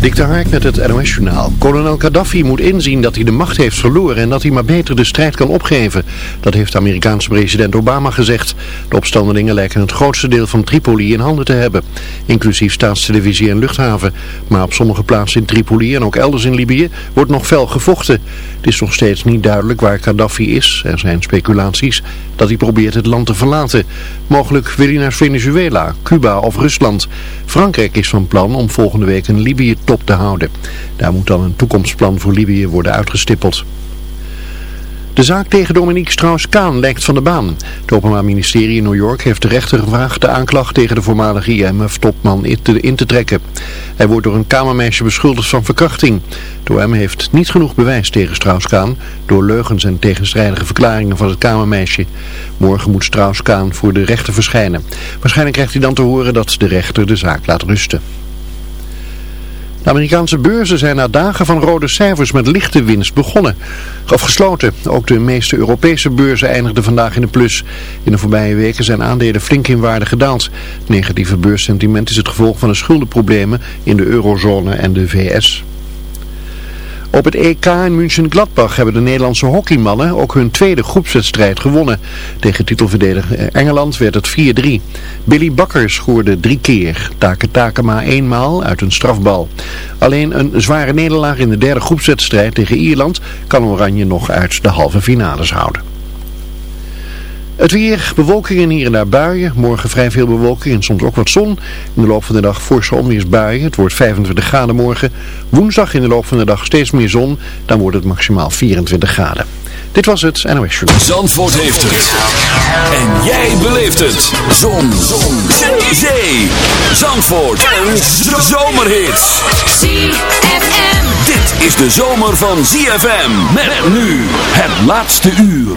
Dik de Hark met het NOS-journaal. Kolonel Gaddafi moet inzien dat hij de macht heeft verloren en dat hij maar beter de strijd kan opgeven. Dat heeft Amerikaanse president Obama gezegd. De opstandelingen lijken het grootste deel van Tripoli in handen te hebben. Inclusief staatstelevisie en luchthaven. Maar op sommige plaatsen in Tripoli en ook elders in Libië wordt nog fel gevochten. Het is nog steeds niet duidelijk waar Gaddafi is. Er zijn speculaties dat hij probeert het land te verlaten. Mogelijk wil hij naar Venezuela, Cuba of Rusland. Frankrijk is van plan om volgende week een Libië-top te houden. Daar moet dan een toekomstplan voor Libië worden uitgestippeld. De zaak tegen Dominique Strauss-Kaan lijkt van de baan. Het Openbaar Ministerie in New York heeft de rechter gevraagd de aanklacht tegen de voormalige IMF-topman in te trekken. Hij wordt door een kamermeisje beschuldigd van verkrachting. De OM heeft niet genoeg bewijs tegen Strauss-Kaan door leugens en tegenstrijdige verklaringen van het kamermeisje. Morgen moet Strauss-Kaan voor de rechter verschijnen. Waarschijnlijk krijgt hij dan te horen dat de rechter de zaak laat rusten. De Amerikaanse beurzen zijn na dagen van rode cijfers met lichte winst begonnen. Of gesloten. Ook de meeste Europese beurzen eindigden vandaag in de plus. In de voorbije weken zijn aandelen flink in waarde gedaald. Negatieve beurssentiment is het gevolg van de schuldenproblemen in de eurozone en de VS. Op het EK in München-Gladbach hebben de Nederlandse hockeymannen ook hun tweede groepswedstrijd gewonnen. Tegen titelverdediger Engeland werd het 4-3. Billy Bakker scoorde drie keer, Take Takema eenmaal uit een strafbal. Alleen een zware nederlaag in de derde groepswedstrijd tegen Ierland kan Oranje nog uit de halve finales houden. Het weer, bewolking hier en daar buien. Morgen vrij veel bewolking en soms ook wat zon. In de loop van de dag forse onweersbuien. Het wordt 25 graden morgen. Woensdag in de loop van de dag steeds meer zon. Dan wordt het maximaal 24 graden. Dit was het NOS Journal. Zandvoort heeft het. En jij beleeft het. Zon. zon. Zee. Zandvoort. En zomerhits. ZFM. Dit is de zomer van ZFM. Met nu het laatste uur.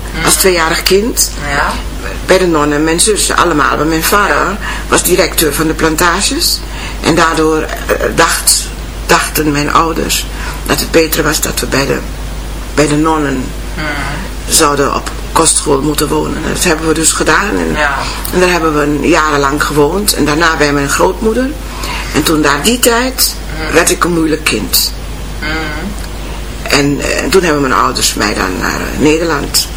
Als tweejarig kind. Ja. Bij de nonnen, mijn zussen allemaal. Maar mijn vader was directeur van de plantages. En daardoor dacht, dachten mijn ouders dat het beter was dat we bij de, bij de nonnen mm. zouden op kostschool moeten wonen. Dat hebben we dus gedaan. En, ja. en daar hebben we jarenlang gewoond. En daarna bij mijn grootmoeder. En toen daar die tijd mm. werd ik een moeilijk kind. Mm. En, en, toen hebben mijn ouders mij dan naar Nederland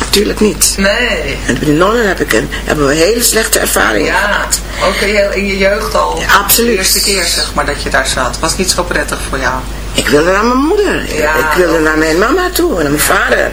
Natuurlijk niet. Nee. En de nonnen heb ik een, hebben we hele slechte ervaringen ja, gehad. ook in je jeugd al. Ja, absoluut. De eerste keer zeg maar dat je daar zat. Was niet zo prettig voor jou? Ik wilde naar mijn moeder. Ja, ik wilde naar mijn mama toe en naar mijn vader.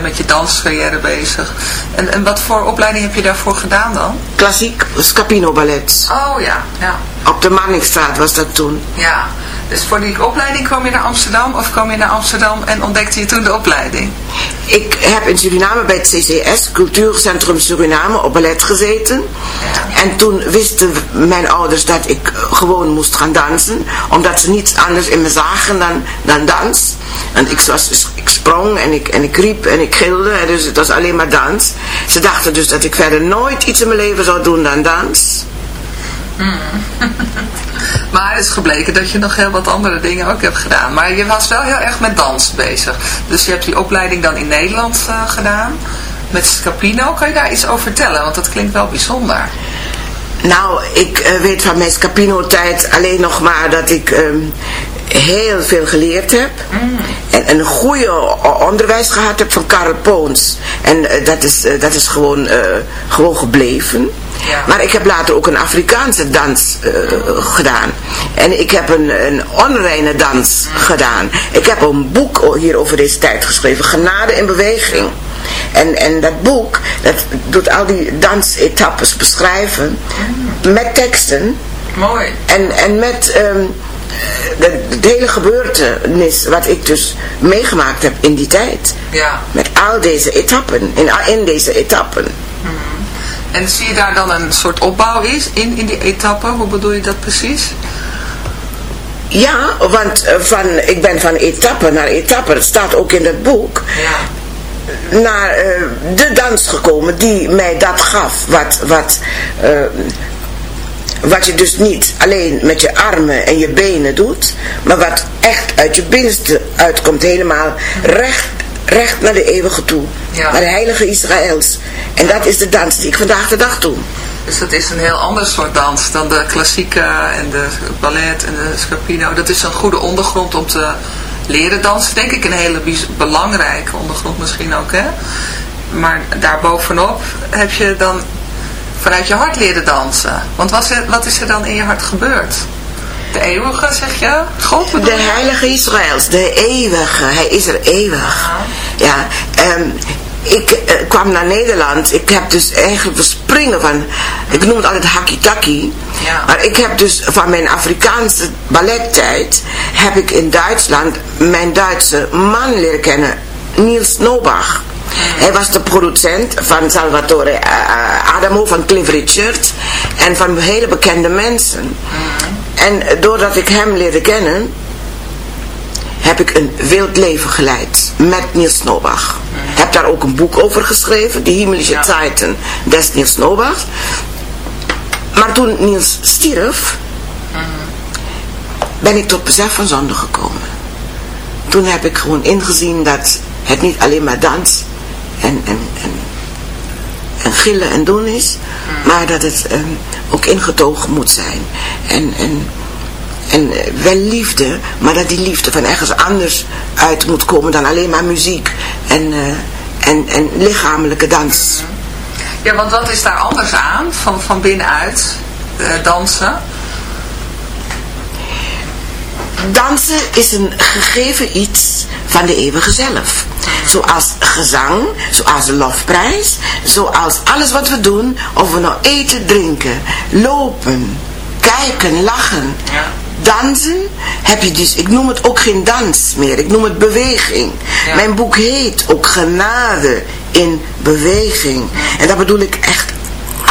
met je danscarrière bezig. En, en wat voor opleiding heb je daarvoor gedaan dan? Klassiek Scapino Ballet. Oh ja, ja. Op de Manningstraat was dat toen. Ja, dus voor die opleiding kwam je naar Amsterdam of kwam je naar Amsterdam en ontdekte je toen de opleiding? Ik heb in Suriname bij het CCS, Cultuurcentrum Suriname, op ballet gezeten. Ja. En toen wisten mijn ouders dat ik gewoon moest gaan dansen, omdat ze niets anders in me zagen dan, dan dans. En ik, was, ik sprong en ik, en ik riep en ik gilde, dus het was alleen maar dans. Ze dachten dus dat ik verder nooit iets in mijn leven zou doen dan dans. Mm. maar het is gebleken dat je nog heel wat andere dingen ook hebt gedaan. Maar je was wel heel erg met dans bezig. Dus je hebt die opleiding dan in Nederland uh, gedaan. Met Scapino. Kan je daar iets over vertellen? Want dat klinkt wel bijzonder. Nou, ik uh, weet van mijn Scapino-tijd alleen nog maar dat ik um, heel veel geleerd heb. Mm. En, en een goede onderwijs gehad heb van Karel Poons. En uh, dat, is, uh, dat is gewoon, gewoon gebleven. Ja. Maar ik heb later ook een Afrikaanse dans gedaan. En ik heb een, een onreine dans Mm. gedaan. Ik heb een boek hier over deze tijd geschreven. Genade in beweging. En, en dat boek, dat doet al die dansetappes beschrijven. Met teksten. Mooi. En, en met um, de, de, hele gebeurtenis wat ik dus meegemaakt heb in die tijd. Ja. Met al deze etappen, in, in deze etappen. Mm. En zie je daar dan een soort opbouw is in, in die etappen? Hoe bedoel je dat precies? Ja, want eh, van, ik ben van etappe naar etappe, dat staat ook in het boek, ja. naar uh, de dans gekomen die mij dat gaf. Wat, wat, uh, wat je dus niet alleen met je armen en je benen doet, maar wat echt uit je binnenste uitkomt, helemaal recht, recht naar de eeuwige toe. Naar de heilige Israëls. En dat is de dans die ik vandaag de dag doe. Dus dat is een heel ander soort dans dan de klassieke en de ballet en de scapino. Dat is een goede ondergrond om te leren dansen, denk ik. Een hele belangrijke ondergrond misschien ook, hè. Maar daarbovenop heb je dan vanuit je hart leren dansen. Want wat is, er, wat is er dan in je hart gebeurd? De eeuwige, zeg je? God De heilige Israëls, de eeuwige. Hij is er eeuwig. Ja, um, ik uh, kwam naar Nederland. Ik heb dus eigenlijk verspringen van, ik noem het altijd hakitaki. Ja. Maar ik heb dus van mijn Afrikaanse ballettijd, heb ik in Duitsland mijn Duitse man leren kennen, Niels Nobach. Hij was de producent van Salvatore uh, Adamo, van Cliff Richard en van hele bekende mensen. En doordat ik hem leerde kennen, heb ik een wild leven geleid met Niels Nobach. Mm. Heb daar ook een boek over geschreven, Die Himmlische ja. Zeiten des Niels Nobach. Maar toen Niels stierf, mm. ben ik tot besef van zonde gekomen. Toen heb ik gewoon ingezien dat het niet alleen maar dans en, en, en, en gillen en doen is, mm. maar dat het um, ook ingetogen moet zijn. En, en en eh, wel liefde, maar dat die liefde van ergens anders uit moet komen dan alleen maar muziek en, uh, en, en lichamelijke dans. Ja, want wat is daar anders aan, van, van binnenuit, uh, dansen? Dansen is een gegeven iets van de eeuwige zelf. Zoals gezang, zoals lofprijs, zoals alles wat we doen, of we nou eten, drinken, lopen, kijken, lachen. Dansen heb je dus, ik noem het ook geen dans meer, ik noem het beweging. Mijn boek heet ook Genade in Beweging. En dat bedoel ik echt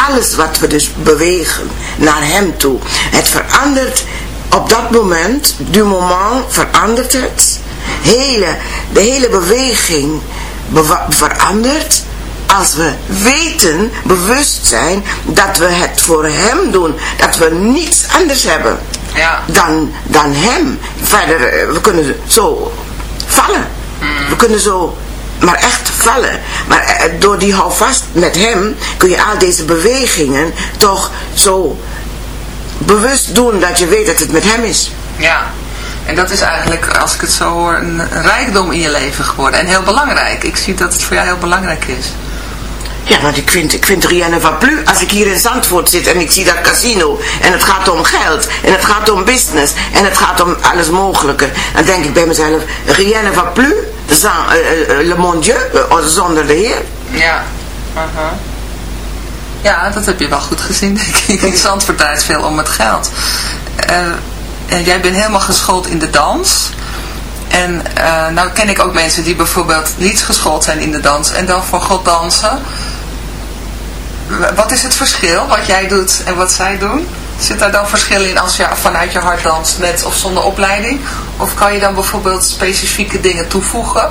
alles wat we dus bewegen naar hem toe. Het verandert op dat moment, du moment verandert het. Hele, de hele beweging verandert als we weten, bewust zijn, dat we het voor hem doen. Dat we niets anders hebben ja. dan, dan hem. Verder, eh, we kunnen zo vallen. Hmm. We kunnen zo maar echt vallen. Maar eh, door die houvast met hem kun je al deze bewegingen toch zo bewust doen dat je weet dat het met hem is. Ja, en dat is eigenlijk, als ik het zo hoor, een rijkdom in je leven geworden. En heel belangrijk. Ik zie dat het voor jou heel belangrijk is. Ja, want ik vind, ik vind rien va plus. Als ik hier in Zandvoort zit en ik zie dat casino en het gaat om geld en het gaat om business en het gaat om alles mogelijke. Dan denk ik bij mezelf, rien va plus, sans, uh, uh, le mon Dieu, uh, zonder de Heer. Ja, uh -huh. Ja, dat heb je wel goed gezien, denk ik. In Zandvoort draait veel om het geld. en jij bent helemaal geschoold in de dans. En uh, nou ken ik ook mensen die bijvoorbeeld niet geschoold zijn in de dans en dan voor God dansen. Wat is het verschil wat jij doet en wat zij doen? Zit daar dan verschil in als je vanuit je hart danst met of zonder opleiding? Of kan je dan bijvoorbeeld specifieke dingen toevoegen?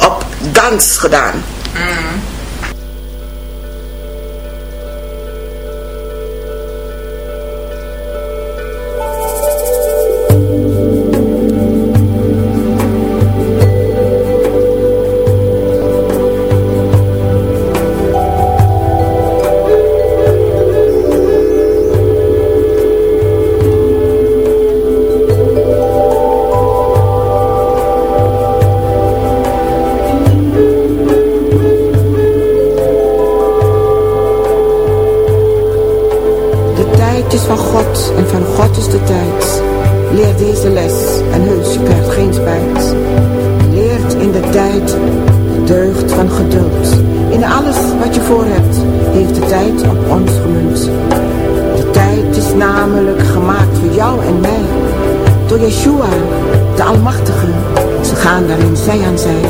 op dans gedaan. Mm. Je krijgt geen spijt. Leert in de tijd de deugd van geduld. In alles wat je voor hebt, heeft de tijd op ons gemunt. De tijd is namelijk gemaakt voor jou en mij. Door Yeshua, de Almachtige. Ze gaan daarin zij aan zij.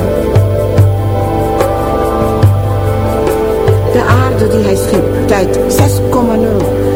De aarde die hij schiep, tijd 6,0.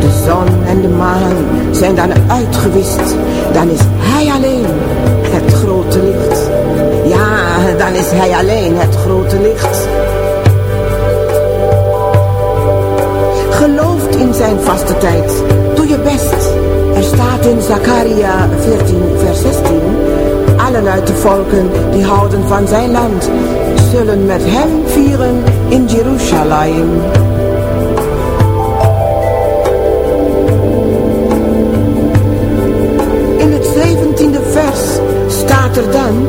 De zon en de maan zijn dan uitgewist. Dan is hij alleen het grote licht. Ja, dan is hij alleen het grote licht. Gelooft in zijn vaste tijd. Doe je best. Er staat in Zakaria 14 vers 16. Allen uit de volken die houden van zijn land. Zullen met hem vieren in Jeruzalem. Staat er dan,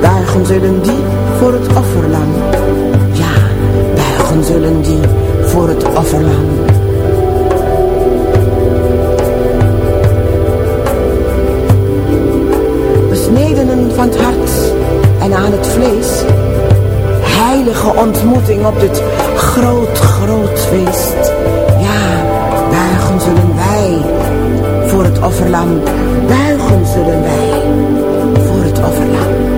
buigen zullen die voor het offerlam. Ja, buigen zullen die voor het offerlam. Besnedenen van het hart en aan het vlees. Heilige ontmoeting op dit groot, groot feest. Ja, buigen zullen wij voor het offerlam. Buigen zullen wij voor het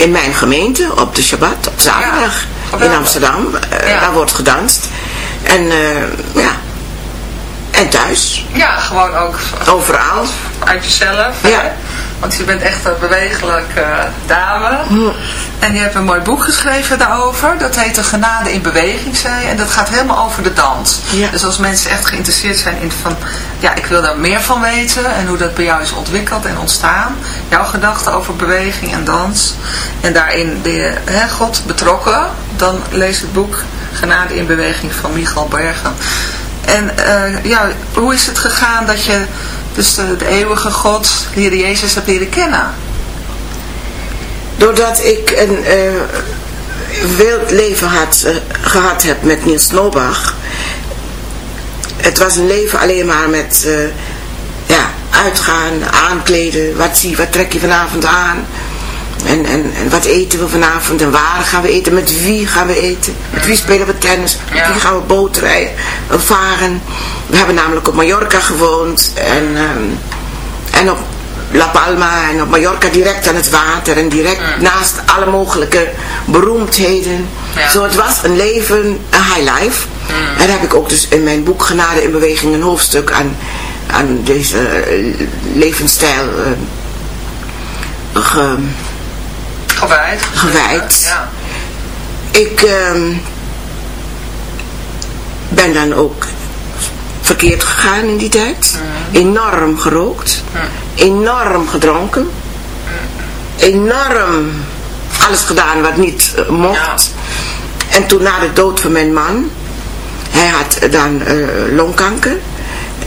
in mijn gemeente, op de Shabbat, op zaterdag, Ja. in Amsterdam. Ja. Daar wordt gedanst. En ja, en thuis. Ja, gewoon ook Overal. uit jezelf. Ja. Hè? Want je bent echt een bewegelijke dame. En je hebt een mooi boek geschreven daarover. Dat heet De Genade in Beweging, zei je. En dat gaat helemaal over de dans. Ja. Dus als mensen echt geïnteresseerd zijn in van... Ja, ik wil daar meer van weten. En hoe dat bij jou is ontwikkeld en ontstaan. Jouw gedachten over beweging en dans. En daarin de hè, God betrokken. Dan lees het boek Genade in Beweging van Michal Bergen. En uh, ja, hoe is het gegaan dat je dus de, de eeuwige God, de Jezus, hebt leren kennen? Doordat ik een uh, wild leven had, uh, gehad heb met Niels Nobach. Het was een leven alleen maar met uh, ja, uitgaan, aankleden, wat zie, wat trek je vanavond aan. En, en, en wat eten we vanavond en waar gaan we eten, met wie gaan we eten, met wie spelen we tennis, met wie gaan we bootrijden, varen. We hebben namelijk op Mallorca gewoond en, ehm, en op La Palma en op Mallorca direct aan het water en direct naast alle mogelijke beroemdheden. Ja. Zo het was een leven, een high life. En daar heb ik ook dus in mijn boek Genade in Beweging een hoofdstuk aan, aan deze eh, levensstijl eh, ge, gewijd. gewijd. Ja. Ik ehm, ben dan ook verkeerd gegaan in die tijd. Enorm gerookt. Enorm gedronken. Enorm alles gedaan wat niet eh, mocht. En toen na de dood van mijn man, hij had dan eh, longkanker.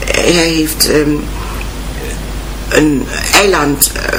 Hij heeft ehm, een eiland eh,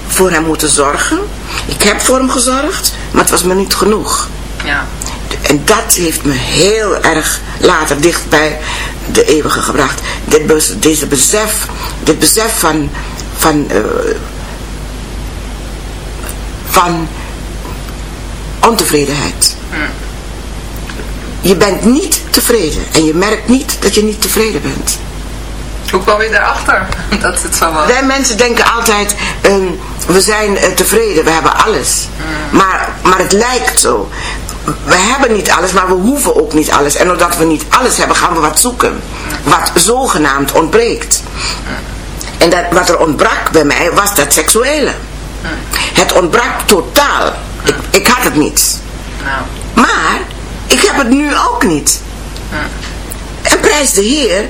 voor hem moeten zorgen. Ik heb voor hem gezorgd, maar het was me niet genoeg. Ja. En dat heeft me heel erg later dicht bij de eeuwige gebracht. Dit, deze besef, dit besef van, van, uh, van ontevredenheid. Je bent niet tevreden en je merkt niet dat je niet tevreden bent. Hoe kwam je daarachter dat het zo was? Wij mensen denken altijd, um, we zijn uh, tevreden, we hebben alles. Mm. Maar, maar het lijkt zo. We hebben niet alles, maar we hoeven ook niet alles. En omdat we niet alles hebben, gaan we wat zoeken. Wat zogenaamd ontbreekt. En dat, wat er ontbrak bij mij, was dat seksuele. Het ontbrak totaal. Ik, ik had het niet. Maar, ik heb het nu ook niet. En prijs de Heer,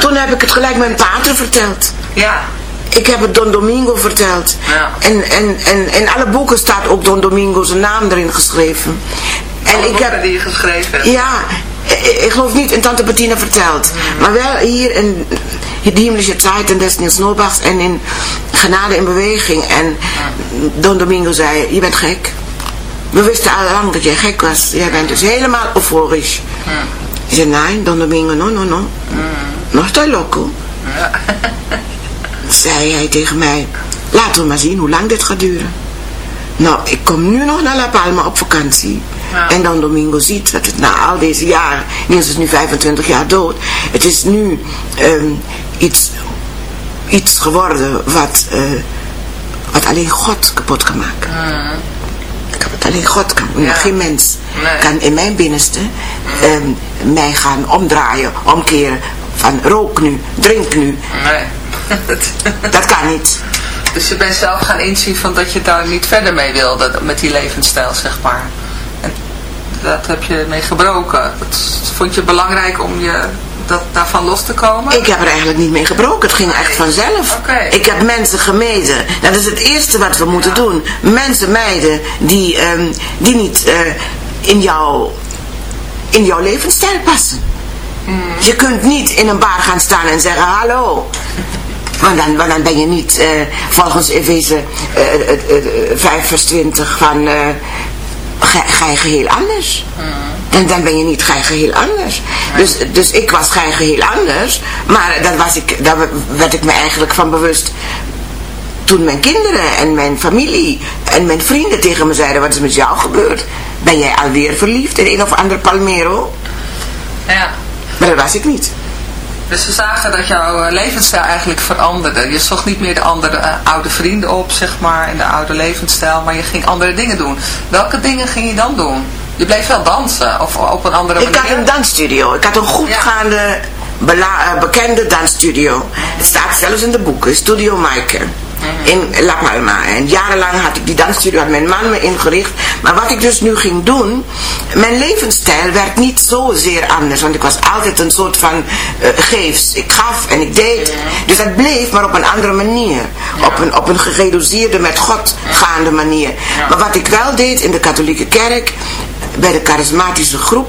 Toen heb ik het gelijk mijn pater verteld. ja. Ik heb het Don Domingo verteld. Ja. En, en, en in alle boeken staat ook Don Domingo zijn naam erin geschreven. En Alle ik boeken heb... die je geschreven hebt. Ja, ik, geloof niet in Tante Bettina verteld. Maar wel hier in Die Himmlische Zeit en des Niels Nobachs en in Genade in Beweging. En Don Domingo zei, je bent gek. We wisten al lang dat jij gek was. Jij bent dus helemaal euforisch. Ik zei, nee, Don Domingo, no, no, no. Nog te loco. Zei hij tegen mij, laten we maar zien hoe lang dit gaat duren. Nou, ik kom nu nog naar La Palma op vakantie. Ja. En dan Domingo ziet dat het na al deze jaren, Niels is nu 25 jaar dood, het is nu ehm, iets, iets geworden wat, eh, wat alleen God kapot kan maken. Mm. Ik alleen God kan. Ja. Geen mens kan in mijn binnenste ehm, mij gaan omdraaien, omkeren. Van rook nu, drink nu. Nee. dat kan niet. Dus je bent zelf gaan inzien van dat je daar niet verder mee wilde met die levensstijl, zeg maar. En dat heb je mee gebroken. Dat vond je belangrijk om je dat, daarvan los te komen? Ik heb er eigenlijk niet mee gebroken. Het ging echt vanzelf. Ik heb mensen gemeden. Dat is het eerste wat we moeten doen. Mensen mijden die, ehm, die niet uh, in, jouw, in jouw levensstijl passen. Hmm. Je kunt niet in een bar gaan staan en zeggen hallo. Want dan, want dan ben je niet uh, volgens Efeze uh, 5 vers 20 van je geheel anders. En dan ben je niet gij geheel anders. Dus, dus ik was gij geheel anders. Maar dat was ik, daar werd ik me eigenlijk van bewust toen mijn kinderen en mijn familie en mijn vrienden tegen me zeiden, wat is met jou gebeurd? Ben jij alweer verliefd in een of ander Palmero? Ja. Maar dat was ik niet. Dus ze zagen dat jouw levensstijl eigenlijk veranderde. Je zocht niet meer de andere uh, oude vrienden op, zeg maar, in de oude levensstijl, maar je ging andere dingen doen. Welke dingen ging je dan doen? Je bleef wel dansen, of op een andere manier? Ik had een dansstudio. Ik had een goedgaande, ja. Eh, bekende dansstudio. Het staat zelfs in de boeken, Studio Maaike. In La Palma. En jarenlang had ik die dansstudio, had mijn man me ingericht. Maar wat ik dus nu ging doen, mijn levensstijl werd niet zozeer anders. Want ik was altijd een soort van uh, geefs. Ik gaf en ik deed. Dus dat bleef, maar op een andere manier. Op, een, op een gereduceerde, met God gaande manier. Maar wat ik wel deed in de katholieke kerk, bij de charismatische groep.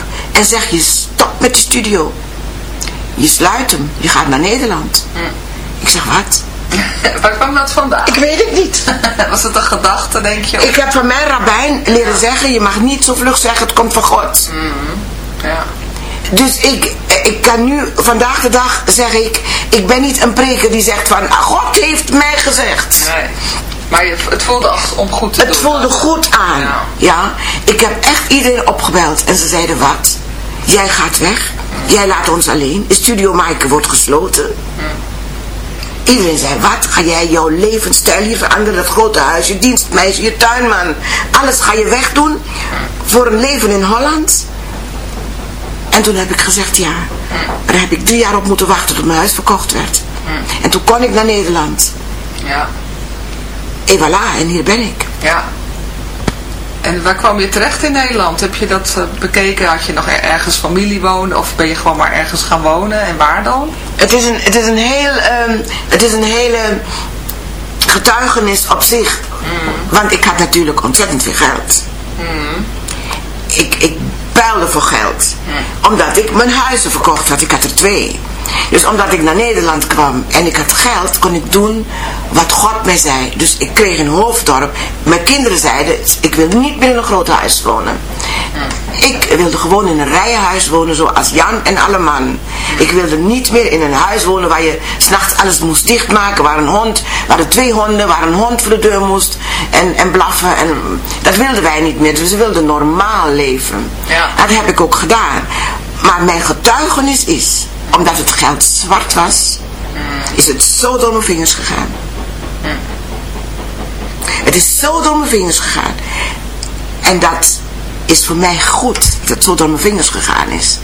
en zeg je stop met de studio. Je sluit hem, je gaat naar Nederland. Hm. Ik zeg wat? Waar kwam dat vandaan? Ik weet het niet. Was het een gedachte, denk je? Ik heb van mijn rabbijn leren zeggen, je mag niet zo vlug zeggen, het komt van God. Hm. Ja. Dus ik, ik kan nu, vandaag de dag zeg ik, ik ben niet een preker die zegt van, God heeft mij gezegd. Nee. Maar het voelde als om goed te het doen. Het voelde goed aan. Ja. Ik heb echt iedereen opgebeld. En ze zeiden, wat? Jij gaat weg. Jij laat ons alleen. De studio Maaike wordt gesloten. Iedereen zei, wat? Ga jij jouw levensstijl hier veranderen? Dat grote huis, je dienstmeisje, je tuinman. Alles ga je wegdoen voor een leven in Holland? En toen heb ik gezegd, ja. Daar heb ik drie jaar op moeten wachten tot mijn huis verkocht werd. En toen kon ik naar Nederland. Ja. En voilà, en hier ben ik. Ja. En waar kwam je terecht in Nederland? Heb je dat eh, bekeken? Had je nog ergens familie wonen? Of ben je gewoon maar ergens gaan wonen? En waar dan? Het is een, het is een, heel, um, het is een hele getuigenis op zich. Mm. Want ik had natuurlijk ontzettend veel geld. Mm. Ik, ik puilde voor geld. Mm. Omdat ik mijn huizen verkocht had. Ik had er twee. Dus omdat ik naar Nederland kwam en ik had geld, kon ik doen wat God mij zei. Dus ik kreeg een hoofddorp. Mijn kinderen zeiden, ik wil niet meer in een groot huis wonen. Ik wilde gewoon in een rijenhuis wonen zoals Jan en alle man. Ik wilde niet meer in een huis wonen waar je s'nachts alles moest dichtmaken. Waar een hond, waar er twee honden, waar een hond voor de deur moest en, en blaffen. En, dat wilden wij niet meer. Dus we wilden normaal leven. Ja. Dat heb ik ook gedaan. Maar mijn getuigenis is, omdat het geld zwart was, is het zo door mijn vingers gegaan. Het is zo door mijn vingers gegaan. En dat is voor mij goed dat het zo door mijn vingers gegaan is.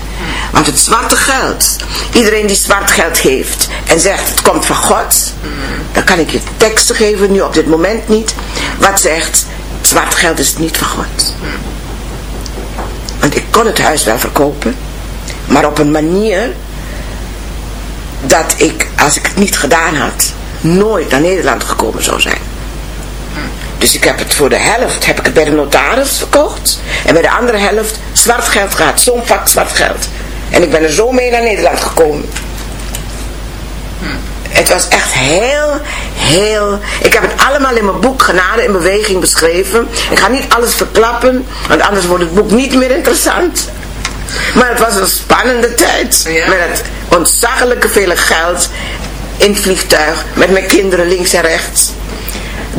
Want het zwarte geld, iedereen die zwart geld heeft en zegt het komt van God, dan kan ik je teksten geven, nu op dit moment niet, wat zegt zwart geld is niet van God. Want ik kon het huis wel verkopen, maar op een manier dat ik, als ik het niet gedaan had, nooit naar Nederland gekomen zou zijn. Dus ik heb het voor de helft heb ik het bij de notaris verkocht. En bij de andere helft zwart geld gehad. Zo'n vak zwart geld. En ik ben er zo mee naar Nederland gekomen. Het was echt heel, heel... Ik heb het allemaal in mijn boek Genade in Beweging beschreven. Ik ga niet alles verklappen, want anders wordt het boek niet meer interessant. Maar het was een spannende tijd. Met het ontzaglijke vele geld in het vliegtuig. Met mijn kinderen links en rechts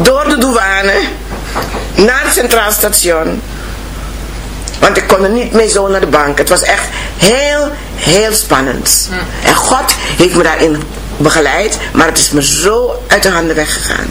door de douane naar het Centraal Station. Want ik kon er niet mee zo naar de bank. Het was echt heel, heel spannend. En God heeft me daarin begeleid, maar het is me zo uit de handen weggegaan.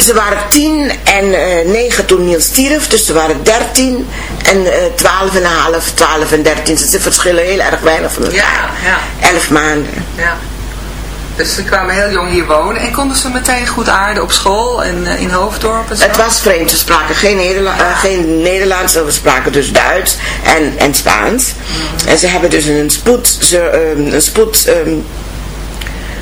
Ze waren tien en uh, negen toen Niels stierf, dus ze waren dertien en uh, twaalf en een half, twaalf en dertien. Ze verschillen heel erg weinig van elkaar. Ja, ja. Elf maanden. Ja. Dus ze kwamen heel jong hier wonen en konden ze meteen goed aarden op school en uh, in Hoofddorp en zo? Het was vreemd, ze spraken geen, Nederla ja. geen Nederlands, we spraken dus Duits en, en Spaans. Mm. En ze hebben dus een spoed, ze, um, een spoed um,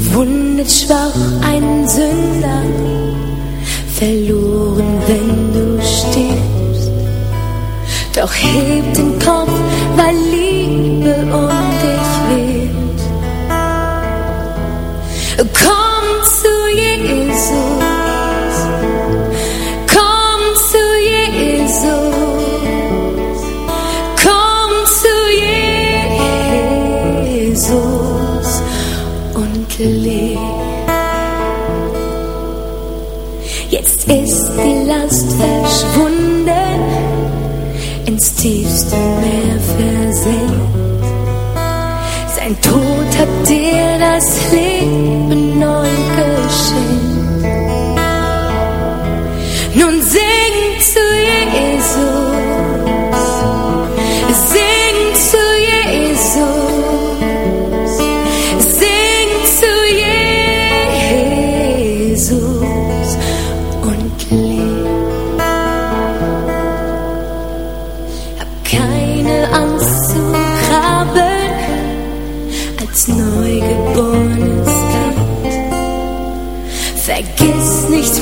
Verwundet schwach ein Sünder, verloren, wenn du stirbst. Doch heb den Kopf, weil Liebe um sleep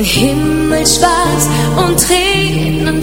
Dein Himmel schwarz und Tränen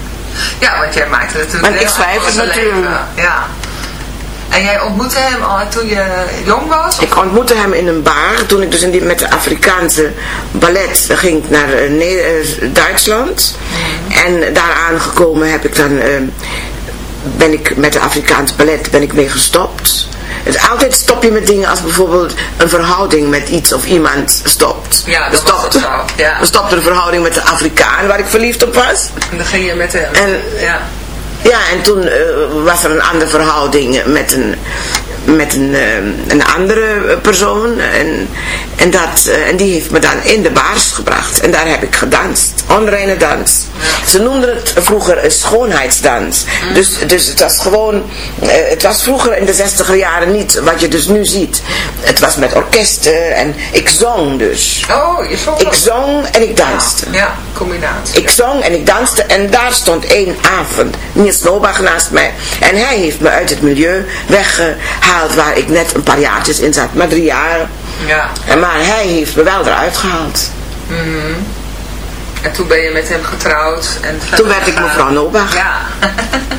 Ja, want jij maakte natuurlijk Maar ik schrijf het natuurlijk. Ja. En jij ontmoette hem al toen je jong was? Ik ontmoette hem in een bar, toen ik dus in die, met de Afrikaanse ballet ging naar uh, Duitsland. Mm. En daar aangekomen heb ik dan, uh, ben ik met de Afrikaanse ballet ben ik mee gestopt. Dus altijd stop je met dingen als bijvoorbeeld een verhouding met iets of iemand stopt. Ja, dat stopte, was zo. Ja. We stopte een verhouding met de Afrikaan waar ik verliefd op was. En dan ging je met hem. En, ja. Ja, en toen uh, was er een andere verhouding met een, met een, uh, een andere persoon. En, en, dat, uh, en die heeft me dan in de baars gebracht. En daar heb ik gedanst. Onreine dans. Ze noemden het vroeger een schoonheidsdans. Mm. Dus, dus het was gewoon... het was vroeger in de zestiger jaren niet wat je dus nu ziet. Het was met orkesten en ik zong dus. Oh, je zong Ik zong en ik danste. Ja, ja combinatie. Ik zong en ik danste en daar stond één avond Niels Nobach naast mij. En hij heeft me uit het milieu weggehaald waar ik net een paar jaartjes in zat. Maar drie jaar. Ja. En maar hij heeft me wel eruit gehaald. Mm -hmm. En toen ben je met hem getrouwd. En toen werd ik mevrouw Nobach. Ja.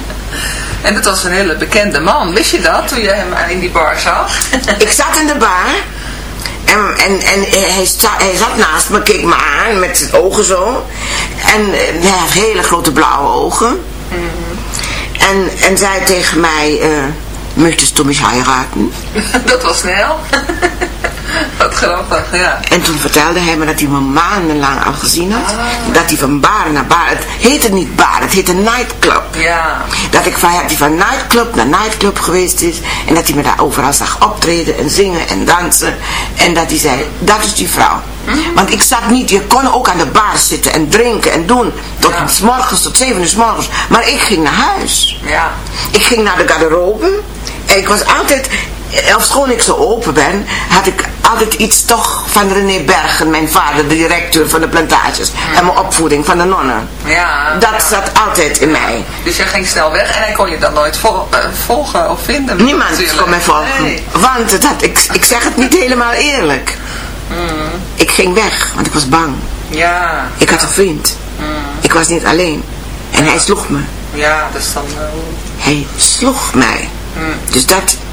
en dat was een hele bekende man. Wist je dat toen je hem in die bar zag? ik zat in de bar. En, en, en hij, sta, hij zat naast me, keek me aan met zijn ogen zo. En hij had hele grote blauwe ogen. Mm -hmm. En, en zei tegen mij, uh, möchtest du mich heiraten? Dat was snel. Wat grappig, ja. En toen vertelde hij me dat hij me maandenlang al gezien had. Ah. Dat hij van bar naar bar, het heette niet bar, het heette nightclub. Ja. Dat ik van, dat hij van nightclub naar nightclub geweest is. En dat hij me daar overal zag optreden en zingen en dansen. En dat hij zei, dat is die vrouw. Hm? Want ik zat niet, je kon ook aan de bar zitten en drinken en doen. Tot Ja. s morgens, tot zeven uur s morgens. Maar ik ging naar huis. Ja. Ik ging naar de garderobe. En ik was altijd, ofschoon ik zo open ben, had ik altijd iets toch van René Bergen, mijn vader, de directeur van de plantages. En mijn opvoeding van de nonnen. Ja. Dat zat altijd in mij. Dus jij ging snel weg en hij kon je dan nooit vol- eh, volgen of vinden. Niemand natuurlijk. kon mij volgen. Nee. Want het had, ik, ik zeg het niet helemaal eerlijk. Ik ging weg, want ik was bang. Ja. Ik had een vriend. Ik was niet alleen. En hij sloeg me. Ja, dus dan... eh, Hij sloeg mij. Dus dat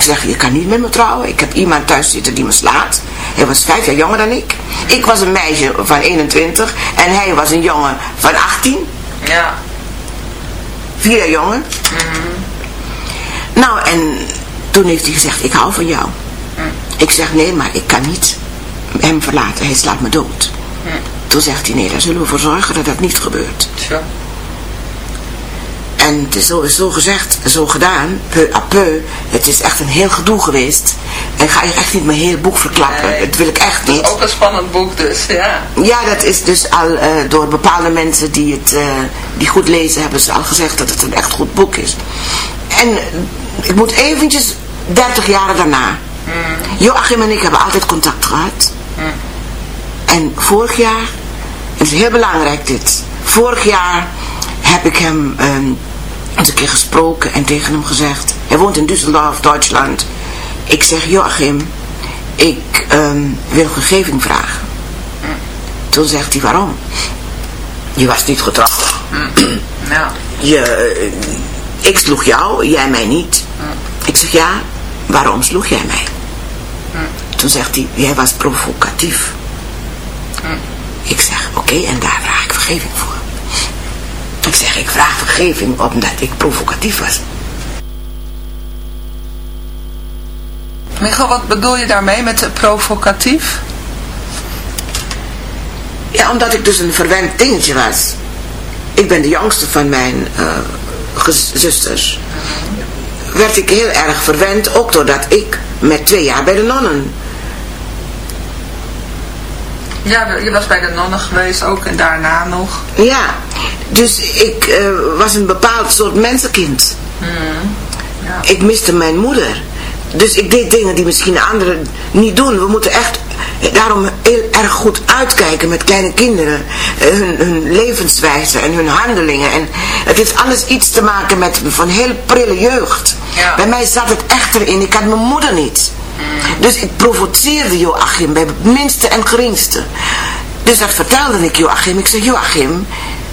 Ik zeg, je kan niet met me trouwen. Ik heb iemand thuis zitten die me slaat. Hij was vijf jaar jonger dan ik. Ik was een meisje van 21 en hij was een jongen van 18. Ja. Vier jaar jonger. Nou, en toen heeft hij gezegd, ik hou van jou. Ik zeg, nee, maar ik kan niet hem verlaten. Hij slaat me dood. Toen zegt hij, nee, daar zullen we voor zorgen dat dat niet gebeurt. En het is zo, is zo gezegd, zo gedaan, peu à peu. Het is echt een heel gedoe geweest. En ik ga je echt niet mijn hele boek verklappen. Nee. Dat wil ik echt niet. Ook een spannend boek dus, ja. Ja, dat is dus al eh, door bepaalde mensen die het eh, die goed lezen, hebben ze al gezegd dat het een echt goed boek is. En ik moet eventjes 30 jaar daarna. Joachim en ik hebben altijd contact gehad. En vorig jaar, het is heel belangrijk dit. Vorig jaar heb ik hem ehm, eens een keer gesproken en tegen hem gezegd. Hij woont in Düsseldorf, Duitsland. Ik zeg, Joachim, ik ehm, wil vergeving vragen. Toen zegt hij, waarom? Je was niet getrouwd. Ja. Je, eh, ik sloeg jou, jij mij niet. Ik zeg, ja, waarom sloeg jij mij? Toen zegt hij, jij was provocatief. Ik zeg, oké, en daar vraag ik vergeving voor. Ik zeg, ik vraag vergeving omdat ik provocatief was. Michel, wat bedoel je daarmee met provocatief? Ja, omdat ik dus een verwend dingetje was. Ik ben de jongste van mijn gez- zusters. Werd ik heel erg verwend, ook doordat ik met twee jaar bij de nonnen. Ja, je was bij de nonnen geweest ook en daarna nog. Ja, dus ik eh, was een bepaald soort mensenkind. Ja. Ik miste mijn moeder. Dus ik deed dingen die misschien anderen niet doen. We moeten echt daarom heel erg goed uitkijken met kleine kinderen. Eh, Hun, hun levenswijze en hun handelingen. En het heeft alles iets te maken met van heel prille jeugd. Ja. Bij mij zat het echt erin. Ik had mijn moeder niet. Dus ik provoceerde Joachim bij het minste en geringste. Dus dat vertelde ik Joachim. Ik zei, Joachim,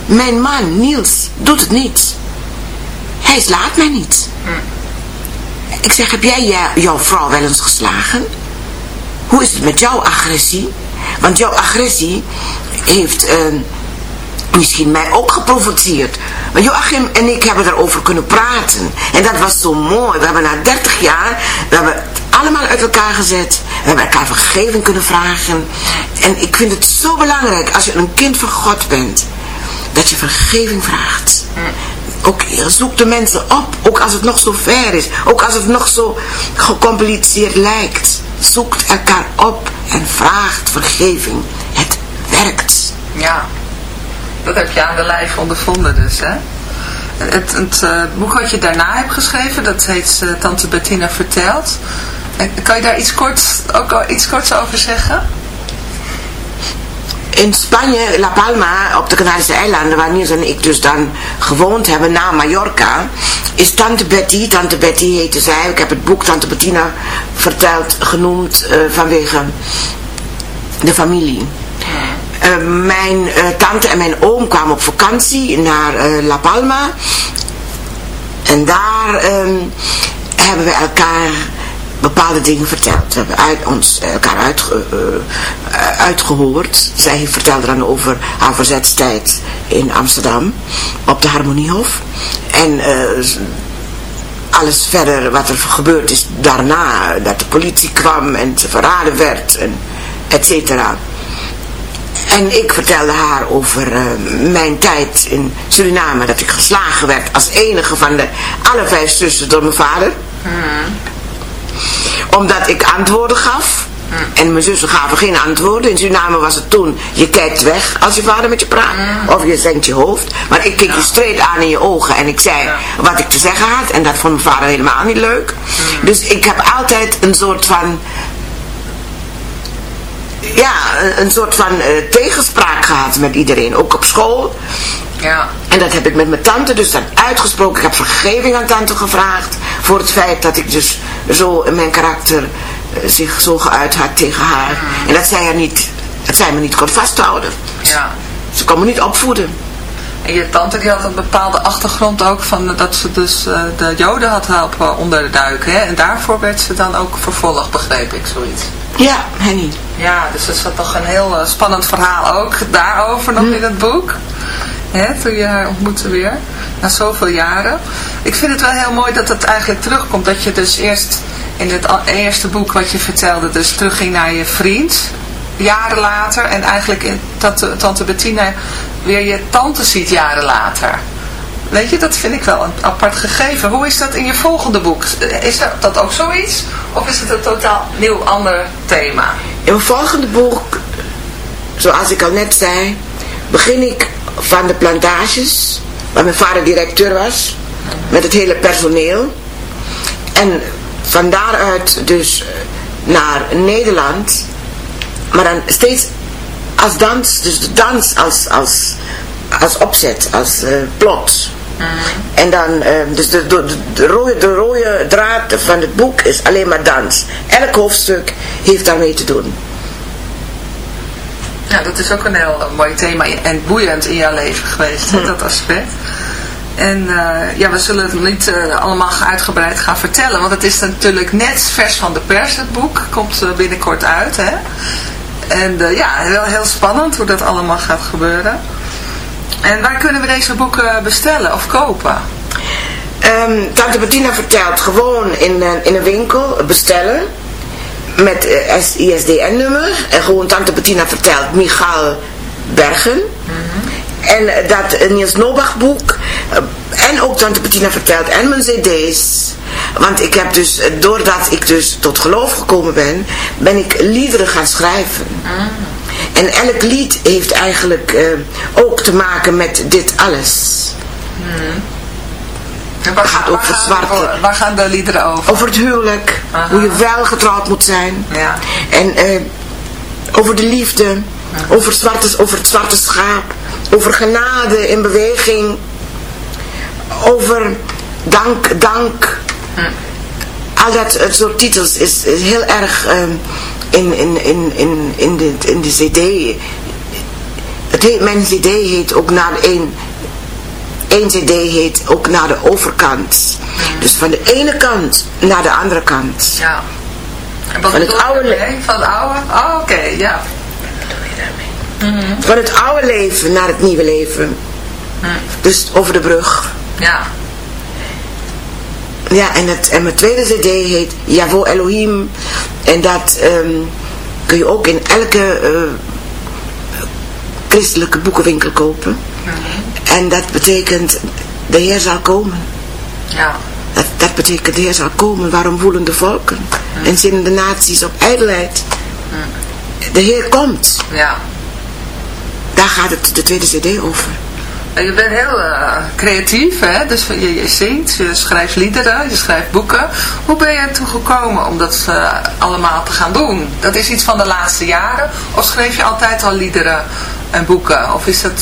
mijn man Niels doet het niet. Hij slaat mij niet. Ik zeg, heb jij jou- jouw vrouw wel eens geslagen? Hoe is het met jouw agressie? Want jouw agressie heeft eh, misschien mij ook geprovoceerd. Maar Joachim en ik hebben erover kunnen praten. En dat was zo mooi. We hebben na 30 jaar, we hebben het allemaal uit elkaar gezet. We hebben elkaar vergeving kunnen vragen. En ik vind het zo belangrijk als je een kind van God bent. Dat je vergeving vraagt. Ook zoek de mensen op, ook als het nog zo ver is. Ook als het nog zo gecompliceerd lijkt. Zoekt elkaar op en vraagt vergeving. Het werkt. Ja. Dat heb je aan de lijf ondervonden dus, hè? Het, het boek wat je daarna hebt geschreven, dat heet Tante Bettina Vertelt. kan je daar iets korts, ook al iets korts over zeggen? in Spanje, La Palma, op de Canarische eilanden, waar Niels en ik dus dan gewoond hebben na Mallorca, is Tante Betty, Tante Betty heette zij, ik heb het boek Tante Bettina verteld, genoemd uh, vanwege de familie. Uh, mijn uh, tante en mijn oom kwamen op vakantie naar La Palma. En daar um, hebben we elkaar bepaalde dingen verteld. We hebben uit, ons elkaar uit, uitgehoord. Zij vertelde dan over haar verzetstijd in Amsterdam op de Harmoniehof. En alles verder wat er gebeurd is daarna. Dat de politie kwam en ze verraden werd, en et cetera. En ik vertelde haar over uh, mijn tijd in Suriname. Dat ik geslagen werd als enige van de alle vijf zussen door mijn vader. Mm omdat ik antwoorden gaf. En mijn zussen gaven geen antwoorden. In Suriname was het toen, je kijkt weg als je vader met je praat. Of je zendt je hoofd. Maar ik keek je streed aan in je ogen en ik zei wat ik te zeggen had. En dat vond mijn vader helemaal niet leuk. Dus ik heb altijd een soort van... Ja, een soort van uh, tegenspraak gehad met iedereen. Ook op school. Ja. En dat heb ik met mijn tante dus dan uitgesproken. Ik heb vergeving aan tante gevraagd voor het feit dat ik dus zo in mijn karakter uh, zich zo geuit had tegen haar. En dat zij, er niet, dat zij me niet kon vasthouden. Ja. Ze kon me niet opvoeden. En je tante die had een bepaalde achtergrond ook van dat ze dus uh, de joden had helpen onderduiken. Hè? En daarvoor werd ze dan ook vervolgd, begreep ik, zoiets. Ja, Henny. Ja, dus dat is toch een heel uh, spannend verhaal ook daarover nog hm. in het boek hè, toen je haar ontmoette weer, na zoveel jaren. Ik vind het wel heel mooi dat het eigenlijk terugkomt, dat je dus eerst in het eerste boek wat je vertelde, dus terugging naar je vriend, jaren later, en eigenlijk in tante, tante Bettina weer je tante ziet jaren later. Weet je, dat vind ik wel een apart gegeven. Hoe is dat in je volgende boek? Is dat ook zoiets? Of is het een totaal nieuw ander thema? In mijn volgende boek, zoals ik al net zei, begin ik van de plantages, waar mijn vader directeur was, met het hele personeel. En van daaruit dus naar Nederland, maar dan steeds als dans, dus de dans als, als, als opzet, als uh, plot. Mm. En dan, uh, dus de, de, de, rode, de rode draad van het boek is alleen maar dans. Elk hoofdstuk heeft daarmee te doen. Ja, dat is ook een heel mooi thema en boeiend in jouw leven geweest, hè, dat aspect. En uh, ja, we zullen het niet uh, allemaal uitgebreid gaan vertellen, want het is natuurlijk net vers van de pers, het boek. Komt binnenkort uit, hè. En ja, wel heel spannend hoe dat allemaal gaat gebeuren. En waar kunnen we deze boeken bestellen of kopen? Um, Tante Bettina vertelt gewoon in, in een winkel bestellen met uh, ISDN-nummer. En gewoon Tante Bettina vertelt Michael Bergen. En eh, dat uh, Niels Nobach boek. en ook Tante Bettina vertelt. En mijn cd's. Want ik heb dus, doordat ik dus tot geloof gekomen ben, ben ik liederen gaan schrijven. En elk lied heeft eigenlijk ook te maken met dit alles. waar, gaat over zwarte. waar gaan de liederen over? Over het huwelijk. Hoe je wel getrouwd moet zijn. Ja. En uh, over de liefde. Over, zwarte, over het zwarte schaap. Over genade in beweging. Over dank, dank. Hm. Al dat soort titels is, is heel erg uh, in, in, in, in, in, de, in de cd. Het heet, mijn cd heet ook naar een Eén cd heet ook naar de overkant. Dus van de ene kant naar de andere kant. Ja. En wat van het oude Van het oude? Oh, oké, ja. Mm Van het oude leven naar het nieuwe leven. Mm. Dus over de brug. Ja. Ja, en, het, en mijn tweede cd heet Javo Elohim. En dat um, kun je ook in elke uh, christelijke boekenwinkel kopen. Mm en dat betekent, de Heer zal komen. Ja. Dat, dat betekent, de Heer zal komen. Waarom woelen de volken? En zinnen de naties op ijdelheid? De Heer komt. Ja. Daar gaat het de tweede cd over. Je bent heel uh, creatief, hè? dus je, je, zingt, je schrijft liederen, je schrijft boeken. Hoe ben je ertoe gekomen om dat uh, allemaal te gaan doen? Dat is iets van de laatste jaren? Of schreef je altijd al liederen en boeken? Of is dat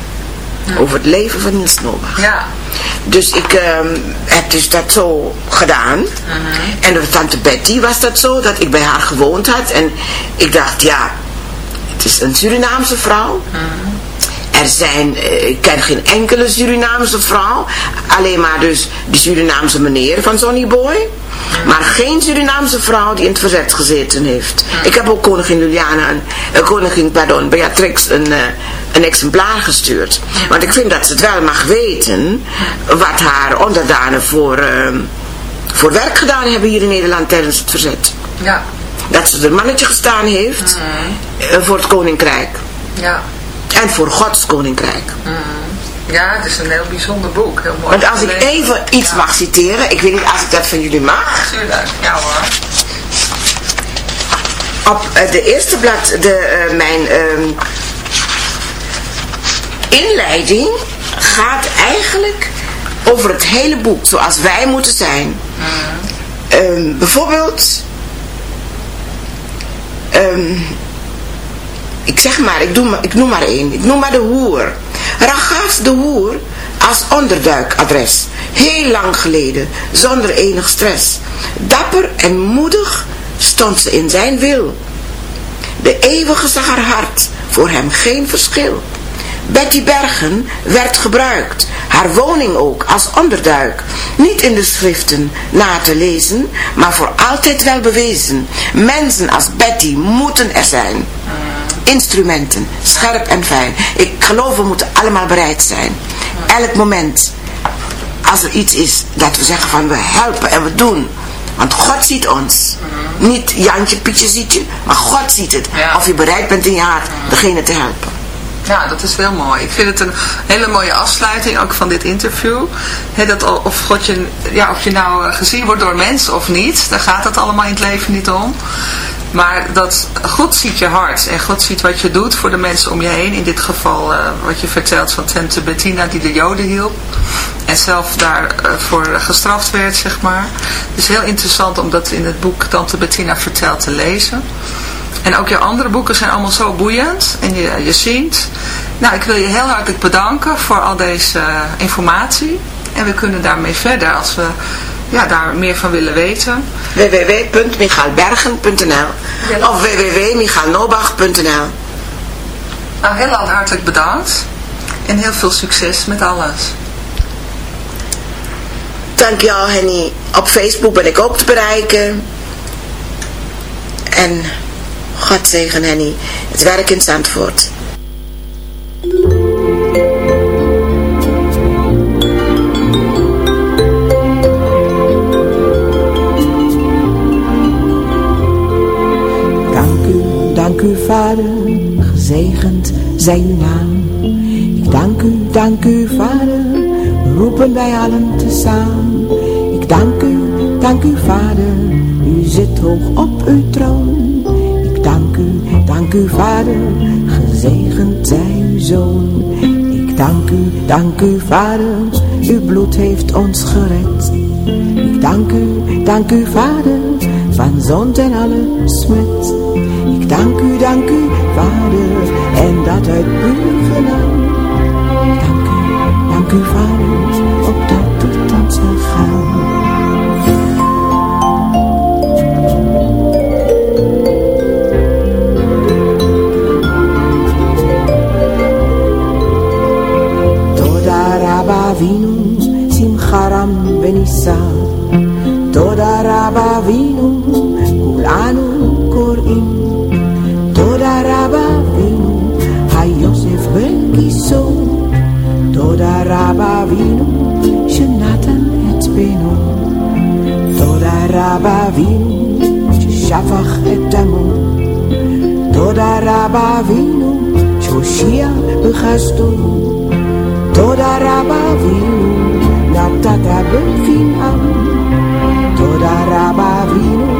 Over het leven van Niels Nobach. Ja. Dus ik uh, heb dus dat zo gedaan. Uh -huh. En door tante Betty was dat zo, dat ik bij haar gewoond had. En ik dacht, ja, het is een Surinaamse vrouw. Uh -huh. Er zijn, uh, ik ken geen enkele Surinaamse vrouw. Alleen maar dus de Surinaamse meneer van Sonny Boy. Maar geen Surinaamse vrouw die in het verzet gezeten heeft. Ik heb ook koningin Juliana, een, uh, koningin, pardon, Beatrix een, uh, een exemplaar gestuurd. Want ik vind dat ze het wel mag weten wat haar onderdanen voor, uh, voor werk gedaan hebben hier in Nederland tijdens het verzet. Ja. Dat ze er mannetje gestaan heeft mm. voor het koninkrijk. Ja. En voor Gods koninkrijk. Mm. Ja, het is een heel bijzonder boek. Heel mooi Want als ik even iets ja. mag citeren, ik weet niet als ik dat van jullie mag. Tuurlijk, ja hoor. Op uh, de eerste blad, de, uh, mijn uh, inleiding gaat eigenlijk over het hele boek, zoals wij moeten zijn. Mm. bijvoorbeeld, um, ik zeg maar, ik, doe, ik noem maar één, ik noem maar de hoer. Ragaf de Hoer als onderduikadres. Heel lang geleden, zonder enig stress. Dapper en moedig stond ze in zijn wil. De eeuwige zag haar hart, voor hem geen verschil. Betty Bergen werd gebruikt, haar woning ook als onderduik. Niet in de schriften na te lezen, maar voor altijd wel bewezen. Mensen als Betty moeten er zijn instrumenten, scherp en fijn. Ik geloof we moeten allemaal bereid zijn. Elk moment, als er iets is, dat we zeggen van we helpen en we doen. Want God ziet ons. Niet Jantje, Pietje ziet je, maar God ziet het. Ja. Of je bereid bent in je hart degene te helpen. Ja, dat is heel mooi. Ik vind het een hele mooie afsluiting ook van dit interview. He, dat of, God je, ja, of je nou gezien wordt door mensen of niet, daar gaat het allemaal in het leven niet om. Maar dat God ziet je hart en God ziet wat je doet voor de mensen om je heen. In dit geval uh, wat je vertelt van Tante Bettina die de Joden hielp. En zelf daarvoor uh, gestraft werd, zeg maar. Is heel interessant om dat in het boek Tante Bettina vertelt te lezen. En ook je andere boeken zijn allemaal zo boeiend. En je, je ziet. Nou, ik wil je heel hartelijk bedanken voor al deze uh, informatie. En we kunnen daarmee verder als we ja, daar meer van willen weten. www.michaalbergen.nl of www.michaalnobach.nl Nou, heel hartelijk bedankt. En heel veel succes met alles. Dankjewel Henny. Op Facebook ben ik ook te bereiken. En God zegen Henny. Het werk in Zandvoort. U, Vader, gezegend zij uw naam. Ik dank u, dank u, Vader, roepen wij allen tezamen. Ik dank u, dank u, Vader, u zit hoog op uw troon. Ik dank u, dank u vader, gezegend zij uw zoon. Ik dank u, dank u vader, uw bloed heeft ons gered. Ik dank u, dank u vader, van zond en alle smet. Dank u, dank u vader, en dat uit puur genade. Dank u, dank u vader, opdat het ons zal gaan. Avinu, Simcha Ram Benissa. Toda Rabba Avinu, Toda Rabba Avinu, Shafach et Amon. Toda Rabba Avinu, Shoshia Bechastu. תודה רבה אבינו, נתת בחינם. תודה רבה אבינו,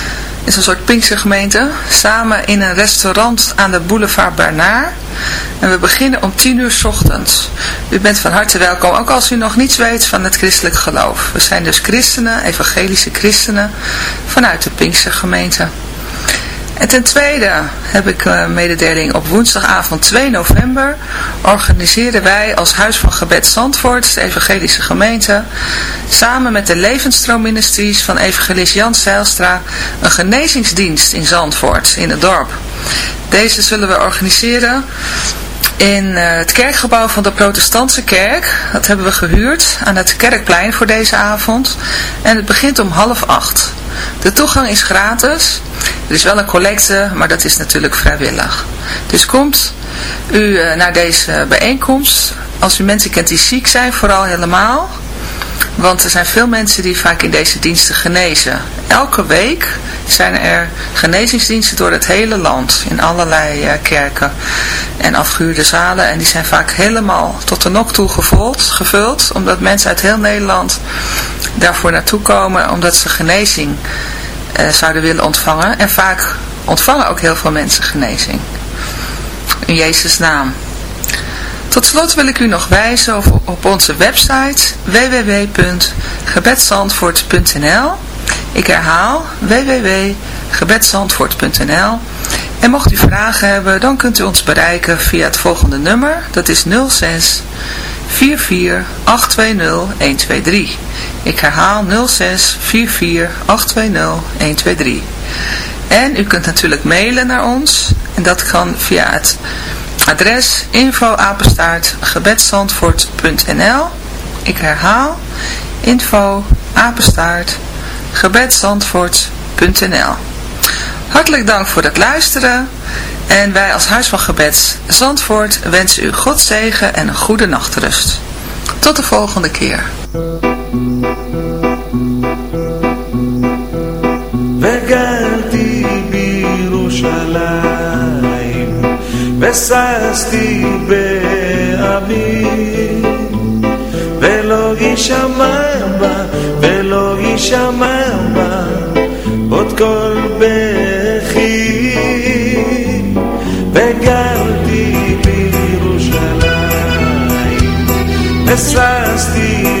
is een soort Pinkstergemeente, samen in een restaurant aan de boulevard Bernard. En we beginnen om 10 uur ochtends. U bent van harte welkom, ook als u nog niets weet van het christelijk geloof. We zijn dus christenen, evangelische christenen, vanuit de Pinkstergemeente. En ten tweede heb ik een mededeling op woensdagavond 2 november organiseren wij als Huis van Gebed Zandvoort, de evangelische gemeente, samen met de Levensstroomministries van evangelist Jan Zijlstra een genezingsdienst in Zandvoort, in het dorp. Deze zullen we organiseren in het kerkgebouw van de protestantse kerk. Dat hebben we gehuurd aan het kerkplein voor deze avond. En het begint om half acht. De toegang is gratis. Er is wel een collecte, maar dat is natuurlijk vrijwillig. Dus komt u naar deze bijeenkomst. Als u mensen kent die ziek zijn, vooral helemaal. Want er zijn veel mensen die vaak in deze diensten genezen. Elke week zijn er genezingsdiensten door het hele land. In allerlei uh, kerken en afgehuurde zalen. En die zijn vaak helemaal tot de nok toe gevuld, gevuld. Omdat mensen uit heel Nederland daarvoor naartoe komen. Omdat ze genezing uh, zouden willen ontvangen. En vaak ontvangen ook heel veel mensen genezing. In Jezus' naam. Tot slot wil ik u nog wijzen op, onze website www.gebedzandvoort.nl Ik herhaal www.gebedzandvoort.nl En mocht u vragen hebben, dan kunt u ons bereiken via het volgende nummer. Dat is 06 44 820 123. Ik herhaal 06 44 820 123. En u kunt natuurlijk mailen naar ons. En dat kan via het Adres info Ik herhaal info apenstaart Hartelijk dank voor het luisteren en wij als Huis van Gebeds Zandvoort wensen u God zegen en een goede nachtrust. Tot de volgende keer. פססתי באבי ולא יישמע בה ולא יישמע בה עוד כל בכי וגרתי בירושלים פססתי